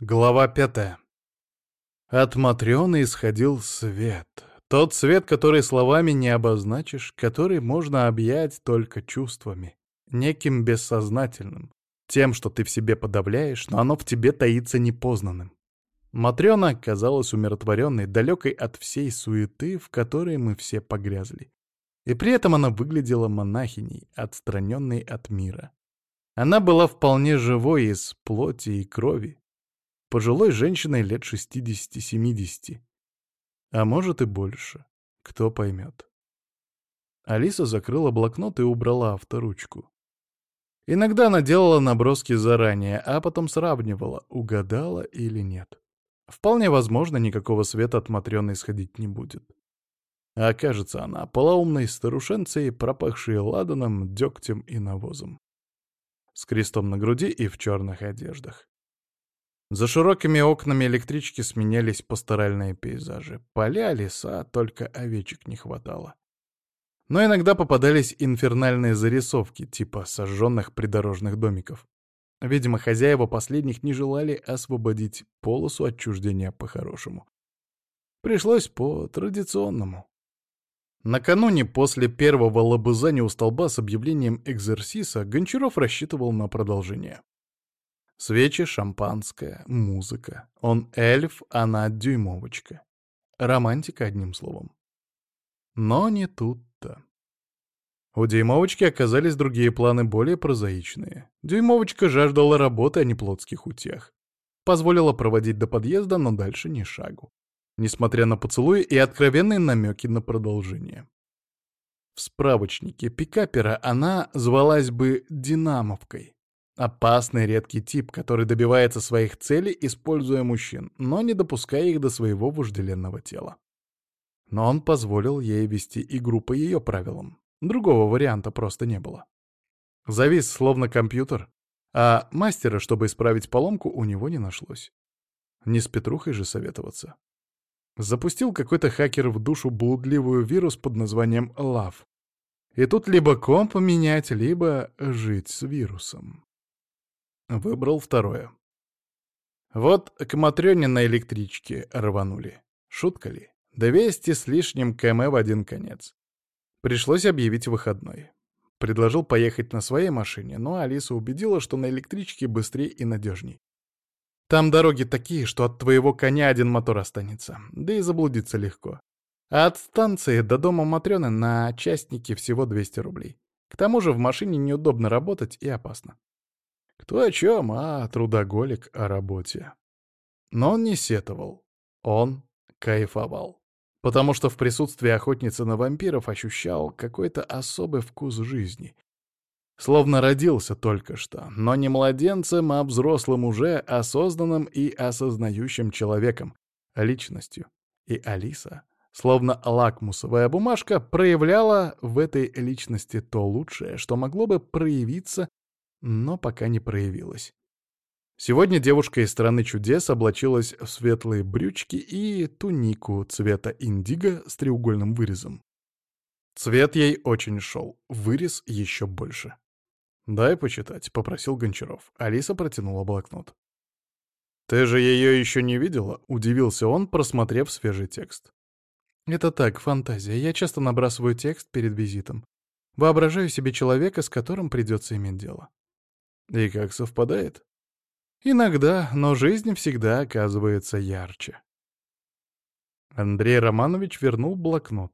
Глава пятая. От Матрёны исходил свет. Тот свет, который словами не обозначишь, который можно объять только чувствами, неким бессознательным, тем, что ты в себе подавляешь, но оно в тебе таится непознанным. Матрёна казалась умиротворенной, далекой от всей суеты, в которой мы все погрязли. И при этом она выглядела монахиней, отстраненной от мира. Она была вполне живой из плоти и крови, Пожилой женщиной лет 60-70. А может и больше. Кто поймет. Алиса закрыла блокнот и убрала авторучку. Иногда она делала наброски заранее, а потом сравнивала, угадала или нет. Вполне возможно, никакого света от Матрёны исходить не будет. А окажется она полоумной старушенцей, пропахшей ладаном, дегтем и навозом. С крестом на груди и в черных одеждах. За широкими окнами электрички сменялись пасторальные пейзажи. Поля, леса, только овечек не хватало. Но иногда попадались инфернальные зарисовки, типа сожженных придорожных домиков. Видимо, хозяева последних не желали освободить полосу отчуждения по-хорошему. Пришлось по-традиционному. Накануне после первого лобызания у столба с объявлением экзерсиса Гончаров рассчитывал на продолжение. Свечи, шампанское, музыка. Он эльф, она дюймовочка. Романтика, одним словом. Но не тут-то. У дюймовочки оказались другие планы, более прозаичные. Дюймовочка жаждала работы, а не плотских утех. Позволила проводить до подъезда, но дальше ни шагу. Несмотря на поцелуи и откровенные намеки на продолжение. В справочнике пикапера она звалась бы «Динамовкой». Опасный редкий тип, который добивается своих целей, используя мужчин, но не допуская их до своего вожделенного тела. Но он позволил ей вести игру по ее правилам. Другого варианта просто не было. Завис словно компьютер, а мастера, чтобы исправить поломку, у него не нашлось. Не с Петрухой же советоваться. Запустил какой-то хакер в душу блудливую вирус под названием Love. И тут либо комп менять, либо жить с вирусом. Выбрал второе. Вот к Матрёне на электричке рванули. Шутка ли? Двести с лишним км в один конец. Пришлось объявить выходной. Предложил поехать на своей машине, но Алиса убедила, что на электричке быстрее и надежней. Там дороги такие, что от твоего коня один мотор останется, да и заблудиться легко. А от станции до дома Матрёны на частнике всего 200 рублей. К тому же в машине неудобно работать и опасно. Кто о чем, а трудоголик о работе. Но он не сетовал. Он кайфовал. Потому что в присутствии охотницы на вампиров ощущал какой-то особый вкус жизни. Словно родился только что, но не младенцем, а взрослым уже, осознанным и осознающим человеком, личностью. И Алиса, словно лакмусовая бумажка, проявляла в этой личности то лучшее, что могло бы проявиться но пока не проявилась. Сегодня девушка из страны чудес облачилась в светлые брючки и тунику цвета индиго с треугольным вырезом. Цвет ей очень шел, вырез еще больше. «Дай почитать», — попросил Гончаров. Алиса протянула блокнот. «Ты же ее еще не видела?» — удивился он, просмотрев свежий текст. «Это так, фантазия. Я часто набрасываю текст перед визитом. Воображаю себе человека, с которым придется иметь дело. И как совпадает? Иногда, но жизнь всегда оказывается ярче. Андрей Романович вернул блокнот.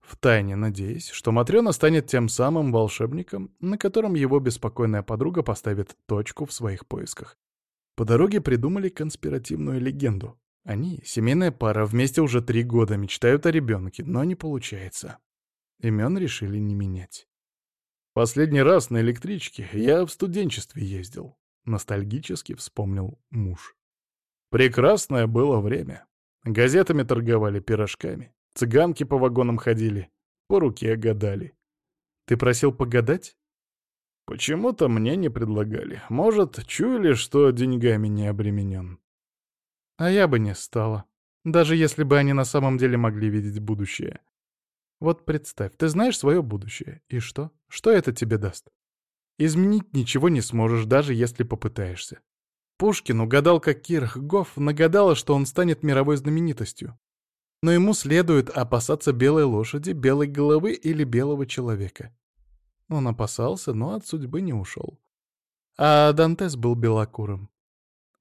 Втайне надеясь, что Матрёна станет тем самым волшебником, на котором его беспокойная подруга поставит точку в своих поисках. По дороге придумали конспиративную легенду. Они, семейная пара, вместе уже три года мечтают о ребенке, но не получается. Имен решили не менять. Последний раз на электричке я в студенчестве ездил. Ностальгически вспомнил муж. Прекрасное было время. Газетами торговали пирожками. Цыганки по вагонам ходили. По руке гадали. Ты просил погадать? Почему-то мне не предлагали. Может, чуяли, что деньгами не обременен. А я бы не стала. Даже если бы они на самом деле могли видеть будущее. Вот представь, ты знаешь свое будущее. И что? Что это тебе даст? Изменить ничего не сможешь, даже если попытаешься. Пушкин угадал, как Кирх Гофф нагадала, что он станет мировой знаменитостью. Но ему следует опасаться белой лошади, белой головы или белого человека. Он опасался, но от судьбы не ушел. А Дантес был белокурым.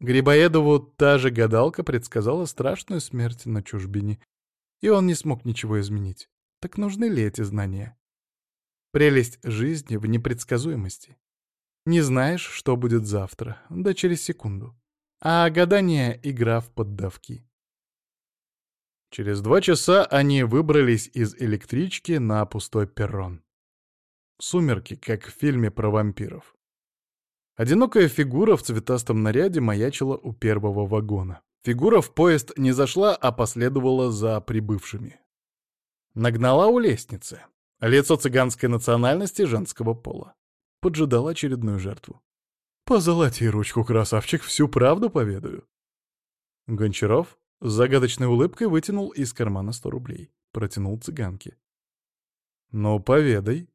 Грибоедову та же гадалка предсказала страшную смерть на чужбине, и он не смог ничего изменить. Так нужны ли эти знания? Прелесть жизни в непредсказуемости. Не знаешь, что будет завтра, да через секунду. А гадание — игра в поддавки. Через два часа они выбрались из электрички на пустой перрон. Сумерки, как в фильме про вампиров. Одинокая фигура в цветастом наряде маячила у первого вагона. Фигура в поезд не зашла, а последовала за прибывшими. Нагнала у лестницы. Лицо цыганской национальности женского пола. Поджидала очередную жертву. «Позолоти ручку, красавчик, всю правду поведаю». Гончаров с загадочной улыбкой вытянул из кармана сто рублей. Протянул цыганке. «Ну, поведай».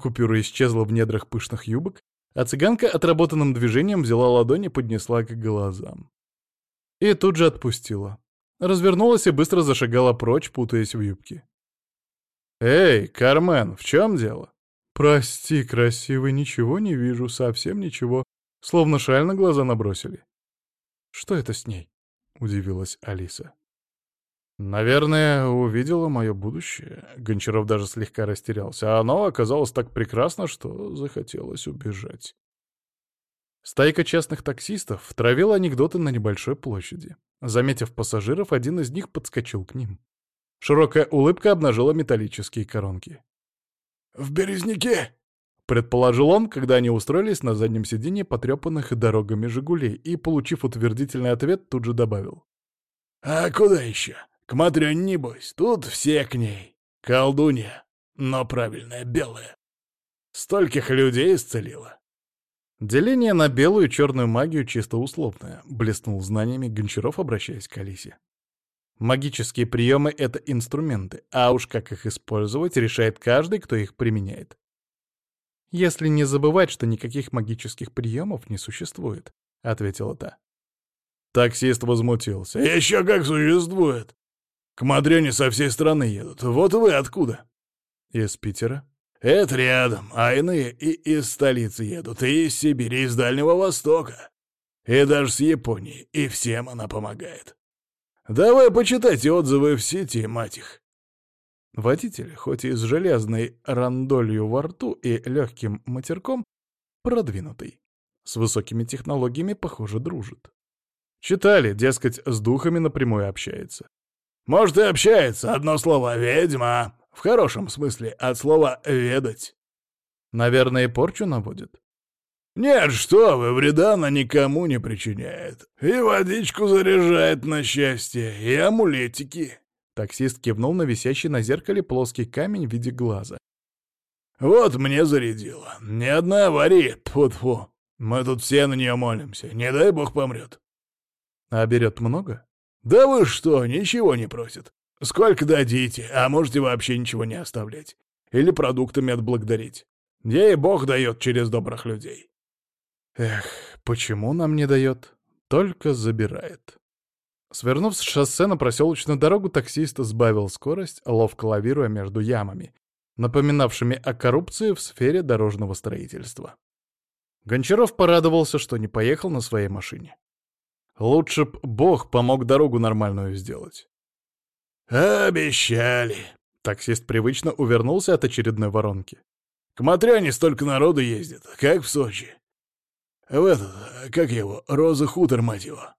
Купюра исчезла в недрах пышных юбок, а цыганка отработанным движением взяла ладони и поднесла к глазам. И тут же отпустила. Развернулась и быстро зашагала прочь, путаясь в юбке. «Эй, Кармен, в чем дело?» «Прости, красивый, ничего не вижу, совсем ничего. Словно шаль на глаза набросили». «Что это с ней?» — удивилась Алиса. «Наверное, увидела мое будущее». Гончаров даже слегка растерялся, а оно оказалось так прекрасно, что захотелось убежать. Стайка частных таксистов травила анекдоты на небольшой площади. Заметив пассажиров, один из них подскочил к ним. Широкая улыбка обнажила металлические коронки. «В Березняке!» — предположил он, когда они устроились на заднем сиденье потрепанных дорогами «Жигулей» и, получив утвердительный ответ, тут же добавил. «А куда еще?» К Матрёне небось, тут все к ней. Колдунья, но правильная, белая. Стольких людей исцелила. Деление на белую и черную магию чисто условное, блеснул знаниями Гончаров, обращаясь к Алисе. Магические приемы — это инструменты, а уж как их использовать, решает каждый, кто их применяет. «Если не забывать, что никаких магических приемов не существует», — ответила та. Таксист возмутился. «Еще как существует! К Мадрёне со всей страны едут. Вот вы откуда?» «Из Питера?» «Это рядом, а иные и из столицы едут, и из Сибири, и из Дальнего Востока, и даже с Японии, и всем она помогает. Давай почитайте отзывы в сети, мать их». Водитель, хоть и с железной рандолью во рту и легким матерком, продвинутый. С высокими технологиями, похоже, дружит. Читали, дескать, с духами напрямую общается. Может, и общается, одно слово «ведьма». В хорошем смысле, от слова «ведать». Наверное, порчу наводит. Нет, что вы, вреда она никому не причиняет. И водичку заряжает на счастье, и амулетики. Таксист кивнул на висящий на зеркале плоский камень в виде глаза. «Вот мне зарядила. Ни одной аварии. Тьфу-тьфу. Мы тут все на нее молимся. Не дай бог помрет». «А берет много?» «Да вы что, ничего не просит. Сколько дадите, а можете вообще ничего не оставлять. Или продуктами отблагодарить. Ей Бог дает через добрых людей». «Эх, почему нам не дает? Только забирает». Свернув с шоссе на проселочную дорогу, таксист сбавил скорость, ловко лавируя между ямами, напоминавшими о коррупции в сфере дорожного строительства. Гончаров порадовался, что не поехал на своей машине. Лучше б Бог помог дорогу нормальную сделать. «Обещали!» Таксист привычно увернулся от очередной воронки. «К Матряне столько народу ездит, как в Сочи. В этот, как его, Роза Хутор, мать его.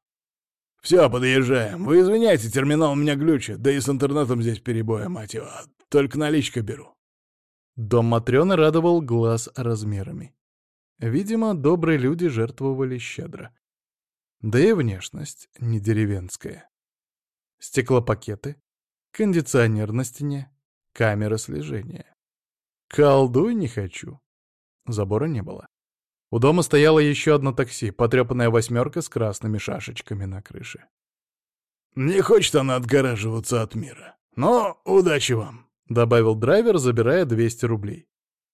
Все, подъезжаем. Вы извиняйте, терминал у меня глючит, да и с интернетом здесь перебоя, мать его. Только наличка беру». Дом Матрёны радовал глаз размерами. Видимо, добрые люди жертвовали щедро. Да и внешность не деревенская. Стеклопакеты, кондиционер на стене, камера слежения. Колдуй не хочу. Забора не было. У дома стояло еще одно такси, потрепанная восьмерка с красными шашечками на крыше. «Не хочет она отгораживаться от мира. Но удачи вам», — добавил драйвер, забирая 200 рублей.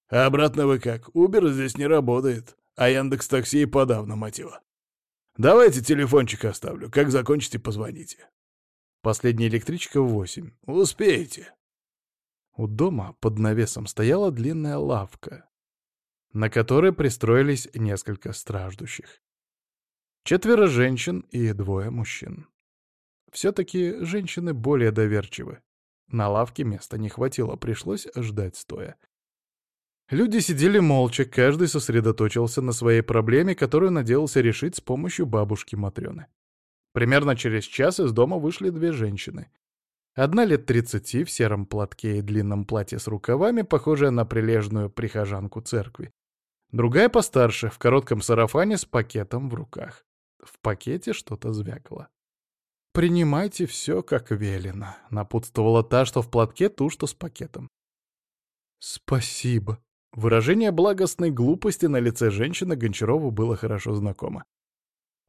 «А обратно вы как? Убер здесь не работает, а Яндекс Такси и подавно, мотива. Давайте телефончик оставлю. Как закончите, позвоните. Последняя электричка в восемь. Успеете. У дома под навесом стояла длинная лавка, на которой пристроились несколько страждущих. Четверо женщин и двое мужчин. Все-таки женщины более доверчивы. На лавке места не хватило, пришлось ждать стоя. Люди сидели молча, каждый сосредоточился на своей проблеме, которую надеялся решить с помощью бабушки Матрёны. Примерно через час из дома вышли две женщины. Одна лет тридцати в сером платке и длинном платье с рукавами, похожая на прилежную прихожанку церкви. Другая постарше, в коротком сарафане с пакетом в руках. В пакете что-то звякало. «Принимайте все, как велено», — напутствовала та, что в платке, ту, что с пакетом. «Спасибо». Выражение благостной глупости на лице женщины Гончарову было хорошо знакомо.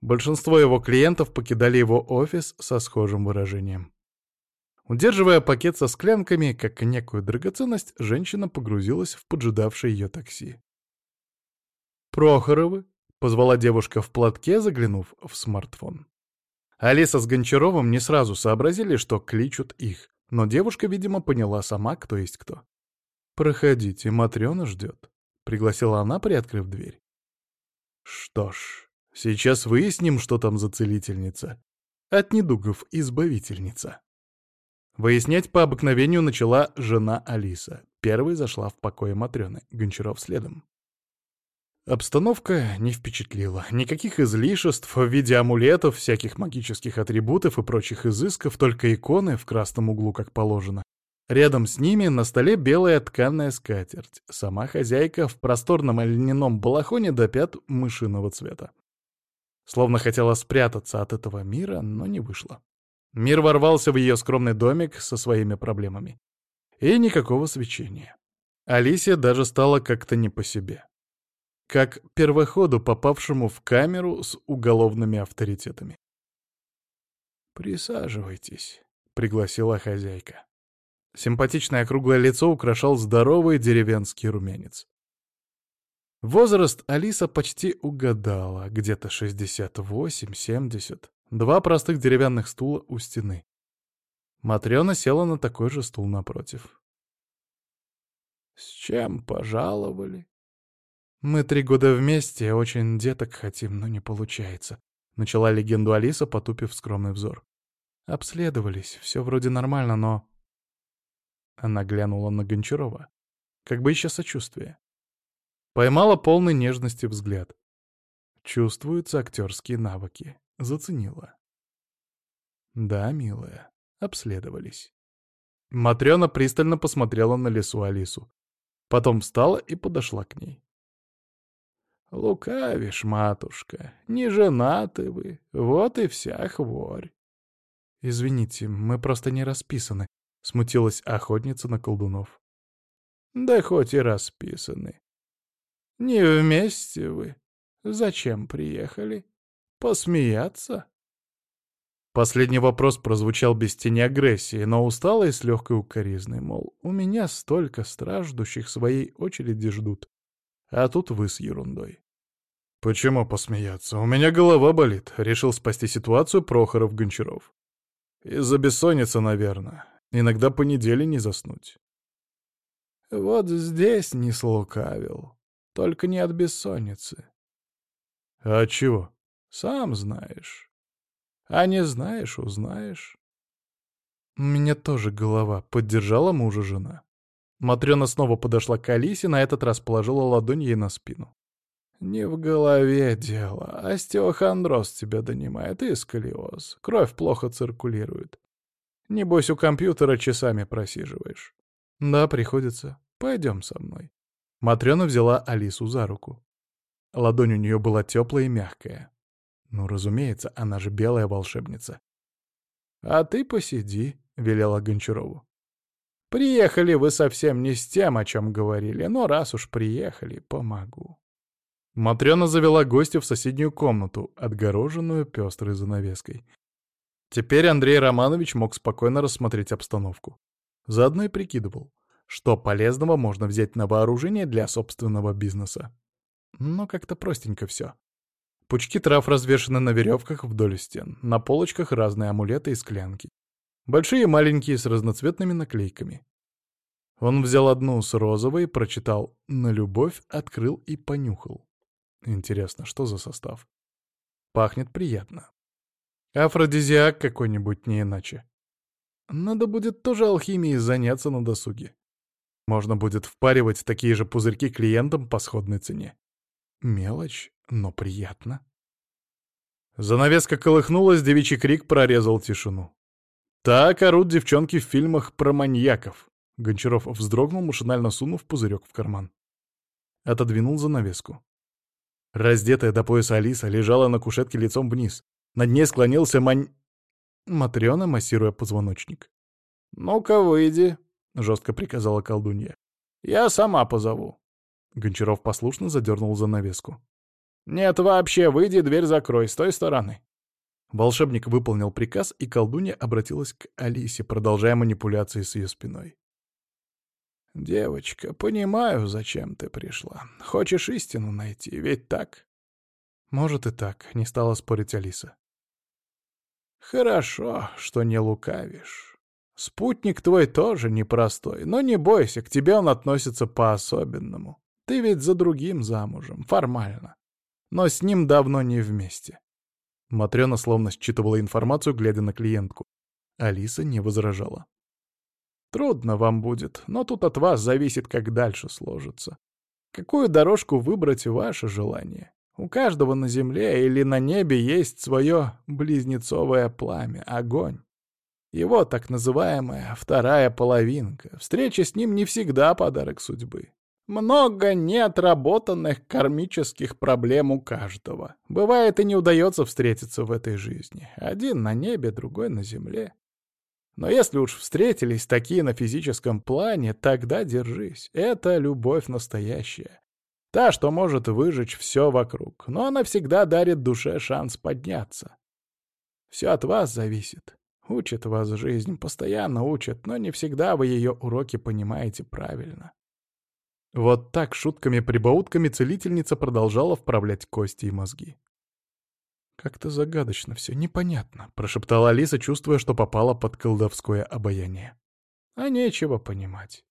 Большинство его клиентов покидали его офис со схожим выражением. Удерживая пакет со склянками, как некую драгоценность, женщина погрузилась в поджидавшее ее такси. «Прохоровы?» — позвала девушка в платке, заглянув в смартфон. Алиса с Гончаровым не сразу сообразили, что кличут их, но девушка, видимо, поняла сама, кто есть кто. «Проходите, Матрёна ждет», — пригласила она, приоткрыв дверь. «Что ж, сейчас выясним, что там за целительница. От недугов избавительница». Выяснять по обыкновению начала жена Алиса. Первой зашла в покое Матрёны, Гончаров следом. Обстановка не впечатлила. Никаких излишеств в виде амулетов, всяких магических атрибутов и прочих изысков, только иконы в красном углу, как положено. Рядом с ними на столе белая тканная скатерть. Сама хозяйка в просторном льняном балахоне до пят мышиного цвета. Словно хотела спрятаться от этого мира, но не вышло. Мир ворвался в ее скромный домик со своими проблемами. И никакого свечения. Алисия даже стала как-то не по себе как первоходу, попавшему в камеру с уголовными авторитетами. «Присаживайтесь», — пригласила хозяйка. Симпатичное круглое лицо украшал здоровый деревенский румянец. Возраст Алиса почти угадала, где-то 68-70. Два простых деревянных стула у стены. Матрёна села на такой же стул напротив. «С чем пожаловали?» «Мы три года вместе, очень деток хотим, но не получается», — начала легенду Алиса, потупив скромный взор. «Обследовались, все вроде нормально, но...» Она глянула на Гончарова, как бы ища сочувствия. Поймала полный нежности взгляд. Чувствуются актерские навыки. Заценила. «Да, милая, обследовались». Матрёна пристально посмотрела на лесу Алису. Потом встала и подошла к ней. Лукавишь, матушка, не женаты вы, вот и вся хворь. Извините, мы просто не расписаны, смутилась охотница на колдунов. Да хоть и расписаны. Не вместе вы. Зачем приехали? Посмеяться? Последний вопрос прозвучал без тени агрессии, но устало и с легкой укоризной, мол, у меня столько страждущих своей очереди ждут, а тут вы с ерундой. «Почему посмеяться? У меня голова болит», — решил спасти ситуацию Прохоров Гончаров. «Из-за бессонницы, наверное. Иногда по неделе не заснуть». «Вот здесь не слукавил. Только не от бессонницы». «А чего?» «Сам знаешь. А не знаешь — узнаешь». «У меня тоже голова», — поддержала мужа жена. Матрёна снова подошла к Алисе, на этот раз положила ладонь ей на спину. «Не в голове дело. Остеохондроз тебя донимает и сколиоз. Кровь плохо циркулирует. Небось, у компьютера часами просиживаешь». «Да, приходится. Пойдем со мной». Матрёна взяла Алису за руку. Ладонь у нее была теплая и мягкая. Ну, разумеется, она же белая волшебница. «А ты посиди», — велела Гончарову. «Приехали вы совсем не с тем, о чем говорили, но раз уж приехали, помогу». Матрёна завела гостя в соседнюю комнату, отгороженную пестрой занавеской. Теперь Андрей Романович мог спокойно рассмотреть обстановку. Заодно и прикидывал, что полезного можно взять на вооружение для собственного бизнеса. Но как-то простенько все. Пучки трав развешаны на веревках вдоль стен, на полочках разные амулеты и склянки. Большие и маленькие с разноцветными наклейками. Он взял одну с розовой, прочитал «На любовь», открыл и понюхал. Интересно, что за состав? Пахнет приятно. Афродизиак какой-нибудь, не иначе. Надо будет тоже алхимией заняться на досуге. Можно будет впаривать такие же пузырьки клиентам по сходной цене. Мелочь, но приятно. Занавеска колыхнулась, девичий крик прорезал тишину. Так орут девчонки в фильмах про маньяков. Гончаров вздрогнул, машинально сунув пузырек в карман. Отодвинул занавеску. Раздетая до пояса Алиса лежала на кушетке лицом вниз. Над ней склонился мань... Матрёна, массируя позвоночник. «Ну-ка, выйди», — жестко приказала колдунья. «Я сама позову». Гончаров послушно задернул занавеску. «Нет, вообще, выйди, дверь закрой, с той стороны». Волшебник выполнил приказ, и колдунья обратилась к Алисе, продолжая манипуляции с ее спиной. «Девочка, понимаю, зачем ты пришла. Хочешь истину найти, ведь так?» «Может и так», — не стала спорить Алиса. «Хорошо, что не лукавишь. Спутник твой тоже непростой, но не бойся, к тебе он относится по-особенному. Ты ведь за другим замужем, формально. Но с ним давно не вместе». Матрёна словно считывала информацию, глядя на клиентку. Алиса не возражала. Трудно вам будет, но тут от вас зависит, как дальше сложится. Какую дорожку выбрать — ваше желание. У каждого на земле или на небе есть свое близнецовое пламя, огонь. Его так называемая вторая половинка. Встреча с ним не всегда подарок судьбы. Много неотработанных кармических проблем у каждого. Бывает и не удается встретиться в этой жизни. Один на небе, другой на земле. Но если уж встретились такие на физическом плане, тогда держись. Это любовь настоящая. Та, что может выжечь все вокруг, но она всегда дарит душе шанс подняться. Все от вас зависит. Учит вас жизнь, постоянно учит, но не всегда вы ее уроки понимаете правильно. Вот так шутками-прибаутками целительница продолжала вправлять кости и мозги. «Как-то загадочно все, непонятно», — прошептала Алиса, чувствуя, что попала под колдовское обаяние. «А нечего понимать.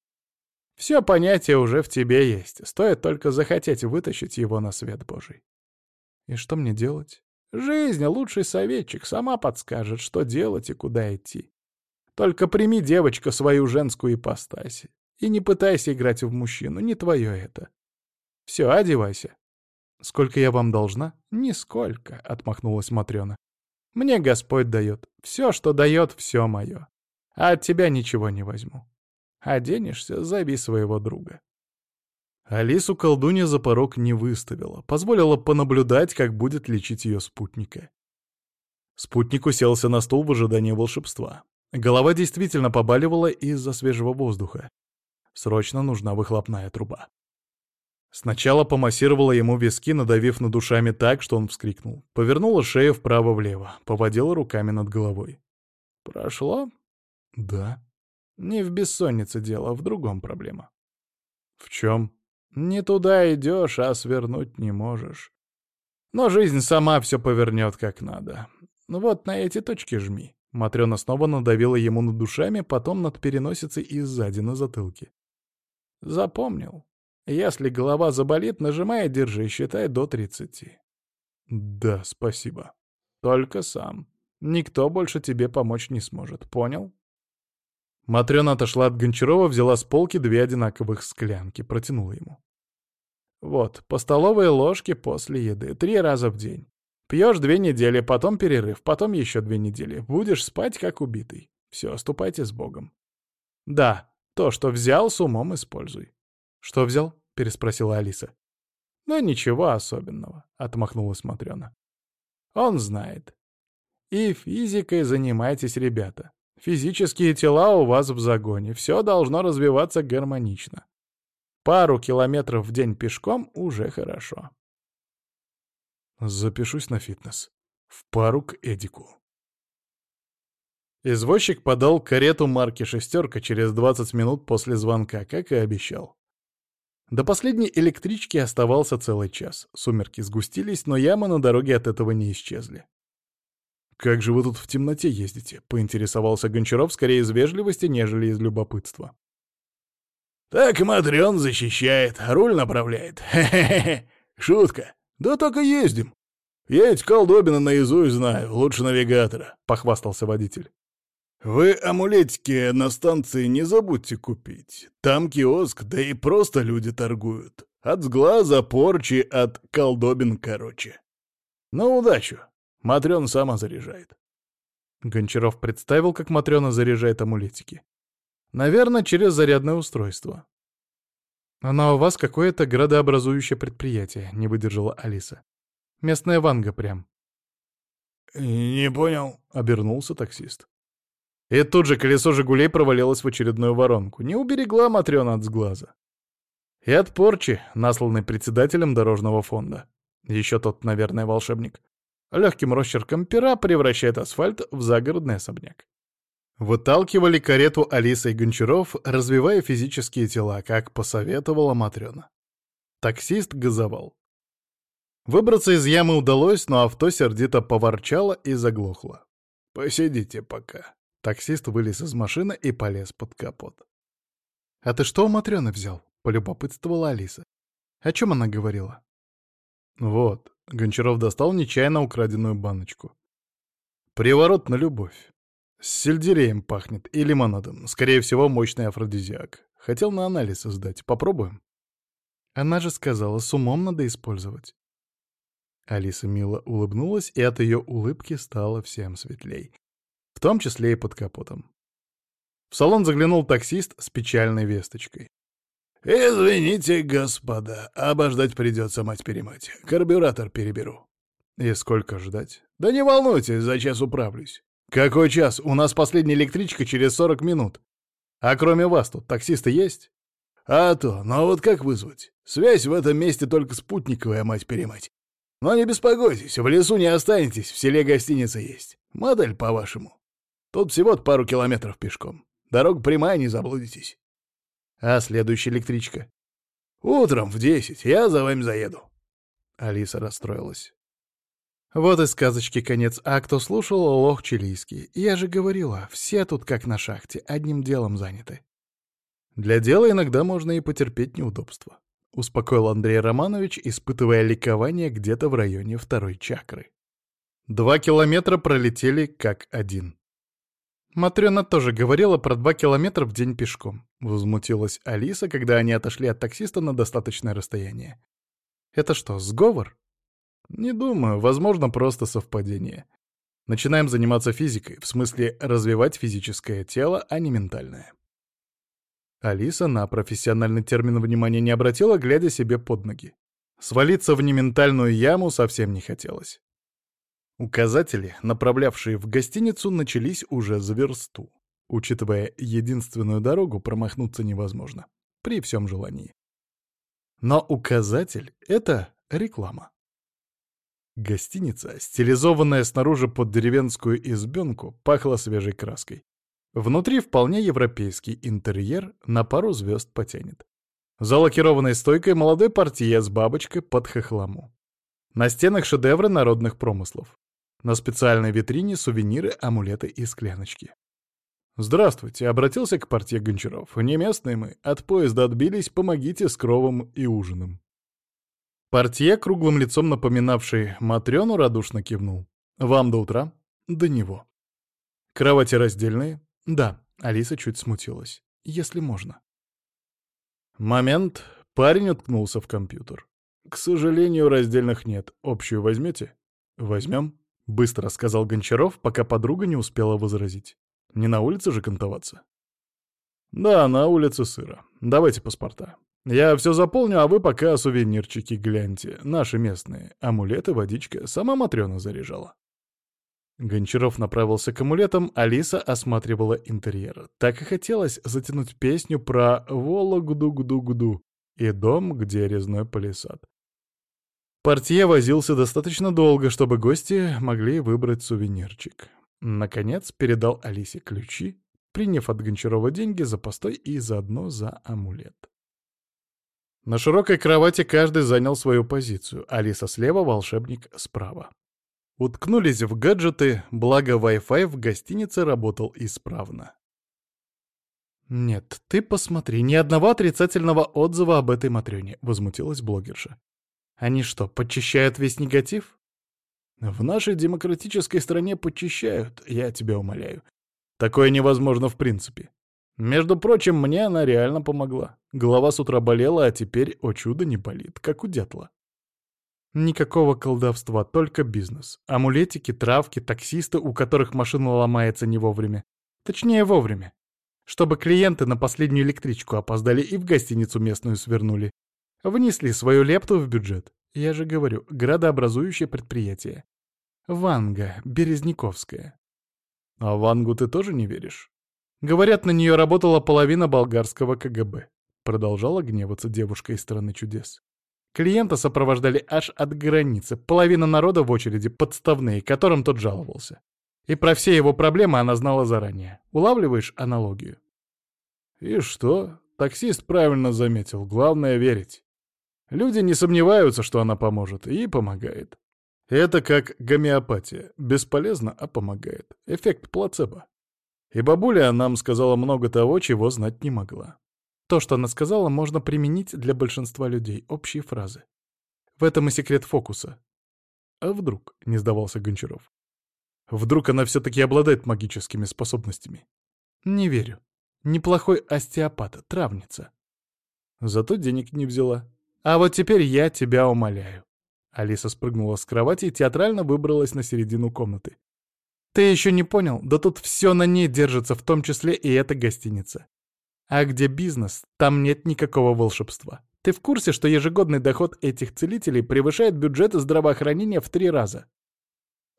Все понятие уже в тебе есть, стоит только захотеть вытащить его на свет Божий. И что мне делать? Жизнь — лучший советчик, сама подскажет, что делать и куда идти. Только прими, девочка, свою женскую ипостась. И не пытайся играть в мужчину, не твое это. Все, одевайся. «Сколько я вам должна?» «Нисколько», — отмахнулась Матрёна. «Мне Господь дает. Все, что дает, все мое. А от тебя ничего не возьму. Оденешься, зови своего друга». Алису колдунья за порог не выставила, позволила понаблюдать, как будет лечить ее спутника. Спутник уселся на стул в ожидании волшебства. Голова действительно побаливала из-за свежего воздуха. Срочно нужна выхлопная труба. Сначала помассировала ему виски, надавив над душами так, что он вскрикнул. Повернула шею вправо-влево, поводила руками над головой. «Прошло?» «Да». «Не в бессоннице дело, в другом проблема». «В чем?» «Не туда идешь, а свернуть не можешь. Но жизнь сама все повернет как надо. Ну вот на эти точки жми». Матрёна снова надавила ему над душами, потом над переносицей и сзади на затылке. «Запомнил?» Если голова заболит, нажимай и держи, считай до тридцати. Да, спасибо. Только сам. Никто больше тебе помочь не сможет, понял? Матрёна отошла от Гончарова, взяла с полки две одинаковых склянки, протянула ему. Вот, по столовой ложке после еды, три раза в день. Пьешь две недели, потом перерыв, потом еще две недели. Будешь спать, как убитый. Все, ступайте с Богом. Да, то, что взял, с умом используй. «Что взял?» — переспросила Алиса. «Да ничего особенного», — отмахнулась Матрёна. «Он знает. И физикой занимайтесь, ребята. Физические тела у вас в загоне, все должно развиваться гармонично. Пару километров в день пешком уже хорошо». «Запишусь на фитнес. В пару к Эдику». Извозчик подал карету марки «шестерка» через 20 минут после звонка, как и обещал. До последней электрички оставался целый час. Сумерки сгустились, но ямы на дороге от этого не исчезли. «Как же вы тут в темноте ездите?» — поинтересовался Гончаров скорее из вежливости, нежели из любопытства. «Так Матрён защищает, руль направляет. Хе-хе-хе! Шутка! Да так и ездим. Я эти колдобины наизусть знаю, лучше навигатора», — похвастался водитель. «Вы амулетики на станции не забудьте купить. Там киоск, да и просто люди торгуют. От сглаза, порчи, от колдобин, короче. На удачу!» Матрёна сама заряжает. Гончаров представил, как Матрёна заряжает амулетики. Наверное, через зарядное устройство. «Она у вас какое-то градообразующее предприятие», — не выдержала Алиса. «Местная ванга прям». «Не понял», — обернулся таксист. И тут же колесо «Жигулей» провалилось в очередную воронку. Не уберегла Матрёна от сглаза. И от порчи, насланной председателем дорожного фонда. Еще тот, наверное, волшебник. Легким росчерком пера превращает асфальт в загородный особняк. Выталкивали карету Алиса и Гончаров, развивая физические тела, как посоветовала Матрёна. Таксист газовал. Выбраться из ямы удалось, но авто сердито поворчало и заглохло. «Посидите пока». Таксист вылез из машины и полез под капот. «А ты что у Матрёны взял?» — полюбопытствовала Алиса. «О чем она говорила?» «Вот, Гончаров достал нечаянно украденную баночку. Приворот на любовь. С сельдереем пахнет и лимонадом. Скорее всего, мощный афродизиак. Хотел на анализ сдать. Попробуем? Она же сказала, с умом надо использовать. Алиса мило улыбнулась, и от ее улыбки стало всем светлей. Том числе и под капотом. В салон заглянул таксист с печальной весточкой. «Извините, господа, обождать придется мать-перемать. Карбюратор переберу». «И сколько ждать?» «Да не волнуйтесь, за час управлюсь». «Какой час? У нас последняя электричка через 40 минут. А кроме вас тут таксисты есть?» «А то, но вот как вызвать? Связь в этом месте только спутниковая, мать-перемать. Но не беспокойтесь, в лесу не останетесь, в селе гостиница есть. Модель, по-вашему. Тут всего пару километров пешком. Дорога прямая, не заблудитесь». А следующая электричка? Утром в десять. Я за вами заеду. Алиса расстроилась. Вот и сказочки конец. А кто слушал, лох чилийский. Я же говорила, все тут как на шахте, одним делом заняты. Для дела иногда можно и потерпеть неудобства. Успокоил Андрей Романович, испытывая ликование где-то в районе второй чакры. Два километра пролетели как один. Матрёна тоже говорила про два километра в день пешком. Возмутилась Алиса, когда они отошли от таксиста на достаточное расстояние. Это что, сговор? Не думаю, возможно, просто совпадение. Начинаем заниматься физикой, в смысле развивать физическое тело, а не ментальное. Алиса на профессиональный термин внимания не обратила, глядя себе под ноги. Свалиться в нементальную яму совсем не хотелось. Указатели, направлявшие в гостиницу, начались уже за версту. Учитывая единственную дорогу, промахнуться невозможно. При всем желании. Но указатель — это реклама. Гостиница, стилизованная снаружи под деревенскую избенку, пахла свежей краской. Внутри вполне европейский интерьер на пару звезд потянет. За лакированной стойкой молодой портье с бабочкой под хохлому. На стенах шедевры народных промыслов. На специальной витрине сувениры, амулеты и скляночки. «Здравствуйте», — обратился к портье Гончаров. «Не местные мы. От поезда отбились, помогите с кровом и ужином». Портье, круглым лицом напоминавший Матрёну, радушно кивнул. «Вам до утра?» «До него». «Кровати раздельные?» «Да», — Алиса чуть смутилась. «Если можно». Момент. Парень уткнулся в компьютер. «К сожалению, раздельных нет. Общую возьмете?» «Возьмем», — быстро сказал Гончаров, пока подруга не успела возразить. «Не на улице же кантоваться?» «Да, на улице сыро. Давайте паспорта. Я все заполню, а вы пока сувенирчики гляньте. Наши местные. Амулеты, водичка. Сама Матрёна заряжала». Гончаров направился к амулетам, Алиса осматривала интерьер. Так и хотелось затянуть песню про «Вологду-гду-гду» и дом, где резной палисад. Портье возился достаточно долго, чтобы гости могли выбрать сувенирчик. Наконец передал Алисе ключи, приняв от Гончарова деньги за постой и заодно за амулет. На широкой кровати каждый занял свою позицию. Алиса слева, волшебник справа. Уткнулись в гаджеты, благо Wi-Fi в гостинице работал исправно. «Нет, ты посмотри, ни одного отрицательного отзыва об этой Матрёне», — возмутилась блогерша. «Они что, подчищают весь негатив?» «В нашей демократической стране подчищают, я тебя умоляю. Такое невозможно в принципе. Между прочим, мне она реально помогла. Голова с утра болела, а теперь, о чудо, не болит, как у дятла. Никакого колдовства, только бизнес. Амулетики, травки, таксисты, у которых машина ломается не вовремя. Точнее, вовремя. Чтобы клиенты на последнюю электричку опоздали и в гостиницу местную свернули. Внесли свою лепту в бюджет. Я же говорю, градообразующее предприятие. Ванга, Березняковская. А Вангу ты тоже не веришь? Говорят, на нее работала половина болгарского КГБ. Продолжала гневаться девушка из страны чудес. Клиента сопровождали аж от границы, половина народа в очереди подставные, которым тот жаловался. И про все его проблемы она знала заранее. Улавливаешь аналогию? И что? Таксист правильно заметил. Главное — верить. Люди не сомневаются, что она поможет, и помогает. Это как гомеопатия. Бесполезно, а помогает. Эффект плацебо. И бабуля нам сказала много того, чего знать не могла. То, что она сказала, можно применить для большинства людей, общие фразы. В этом и секрет фокуса. А вдруг, — не сдавался Гончаров. Вдруг она все-таки обладает магическими способностями? Не верю. Неплохой остеопат, травница. Зато денег не взяла. А вот теперь я тебя умоляю. Алиса спрыгнула с кровати и театрально выбралась на середину комнаты. Ты еще не понял? Да тут все на ней держится, в том числе и эта гостиница. А где бизнес, там нет никакого волшебства. Ты в курсе, что ежегодный доход этих целителей превышает бюджет здравоохранения в три раза?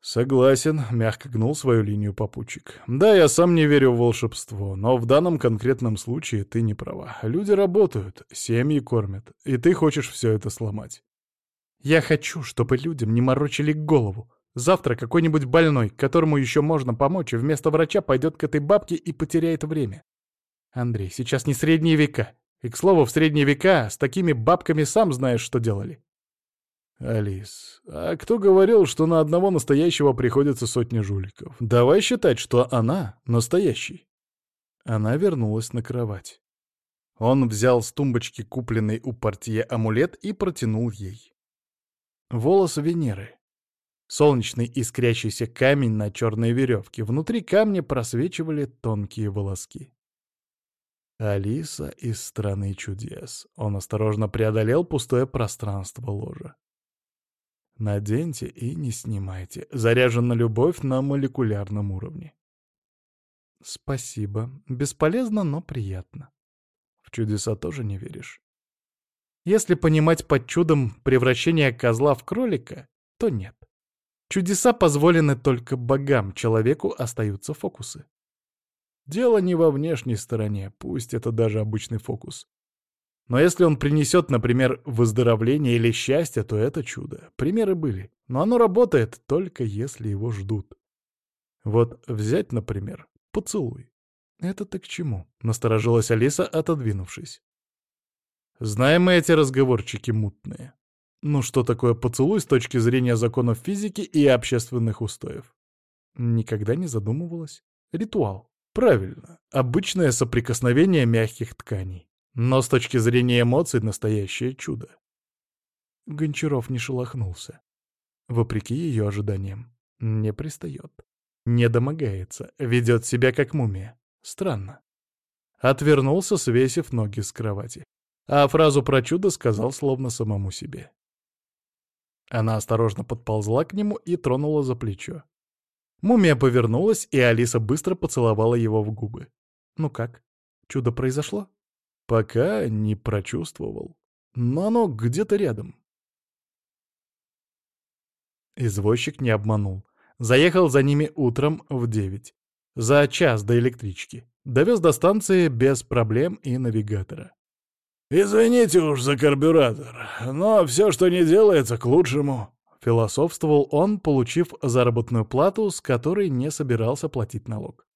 Согласен, мягко гнул свою линию попутчик. Да, я сам не верю в волшебство, но в данном конкретном случае ты не права. Люди работают, семьи кормят, и ты хочешь все это сломать. Я хочу, чтобы людям не морочили голову, Завтра какой-нибудь больной, которому еще можно помочь, вместо врача пойдет к этой бабке и потеряет время. Андрей, сейчас не средние века. И, к слову, в средние века с такими бабками сам знаешь, что делали. Алис, а кто говорил, что на одного настоящего приходится сотни жуликов? Давай считать, что она настоящий. Она вернулась на кровать. Он взял с тумбочки купленный у портье амулет и протянул ей. Волос Венеры. Солнечный искрящийся камень на черной веревке. Внутри камня просвечивали тонкие волоски. Алиса из страны чудес. Он осторожно преодолел пустое пространство ложа. Наденьте и не снимайте. Заряжена любовь на молекулярном уровне. Спасибо. Бесполезно, но приятно. В чудеса тоже не веришь. Если понимать под чудом превращение козла в кролика, то нет. Чудеса позволены только богам, человеку остаются фокусы. Дело не во внешней стороне, пусть это даже обычный фокус. Но если он принесет, например, выздоровление или счастье, то это чудо. Примеры были. Но оно работает только если его ждут. Вот взять, например, поцелуй. Это-то к чему? Насторожилась Алиса, отодвинувшись. Знаем мы эти разговорчики мутные. Ну что такое поцелуй с точки зрения законов физики и общественных устоев? Никогда не задумывалась. Ритуал. Правильно. Обычное соприкосновение мягких тканей. Но с точки зрения эмоций настоящее чудо. Гончаров не шелохнулся. Вопреки ее ожиданиям. Не пристает. Не домогается. Ведет себя как мумия. Странно. Отвернулся, свесив ноги с кровати. А фразу про чудо сказал словно самому себе. Она осторожно подползла к нему и тронула за плечо. Мумия повернулась, и Алиса быстро поцеловала его в губы. «Ну как? Чудо произошло?» «Пока не прочувствовал. Но оно где-то рядом». Извозчик не обманул. Заехал за ними утром в девять. За час до электрички. Довез до станции без проблем и навигатора. «Извините уж за карбюратор, но все, что не делается, к лучшему», — философствовал он, получив заработную плату, с которой не собирался платить налог.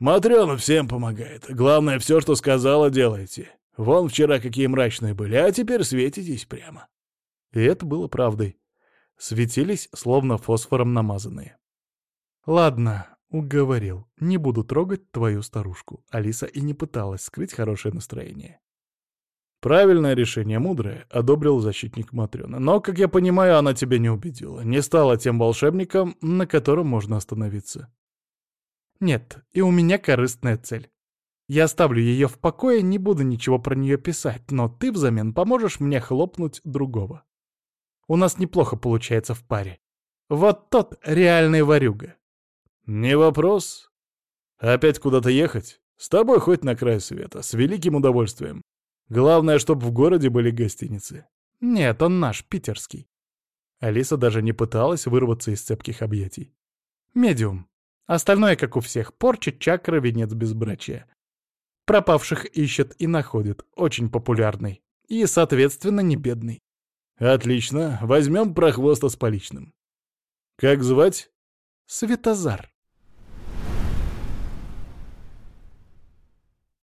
«Матрёна всем помогает. Главное, все, что сказала, делайте. Вон вчера какие мрачные были, а теперь светитесь прямо». И это было правдой. Светились, словно фосфором намазанные. «Ладно, уговорил. Не буду трогать твою старушку». Алиса и не пыталась скрыть хорошее настроение. «Правильное решение, мудрое», — одобрил защитник Матрёна. «Но, как я понимаю, она тебя не убедила. Не стала тем волшебником, на котором можно остановиться». «Нет, и у меня корыстная цель. Я оставлю ее в покое, не буду ничего про нее писать, но ты взамен поможешь мне хлопнуть другого. У нас неплохо получается в паре. Вот тот реальный ворюга». «Не вопрос. Опять куда-то ехать? С тобой хоть на край света, с великим удовольствием. Главное, чтобы в городе были гостиницы. Нет, он наш, питерский. Алиса даже не пыталась вырваться из цепких объятий. Медиум. Остальное, как у всех, порча, чакра, венец безбрачия. Пропавших ищет и находит. Очень популярный. И, соответственно, не бедный. Отлично. Возьмем прохвоста с поличным. Как звать? Светозар.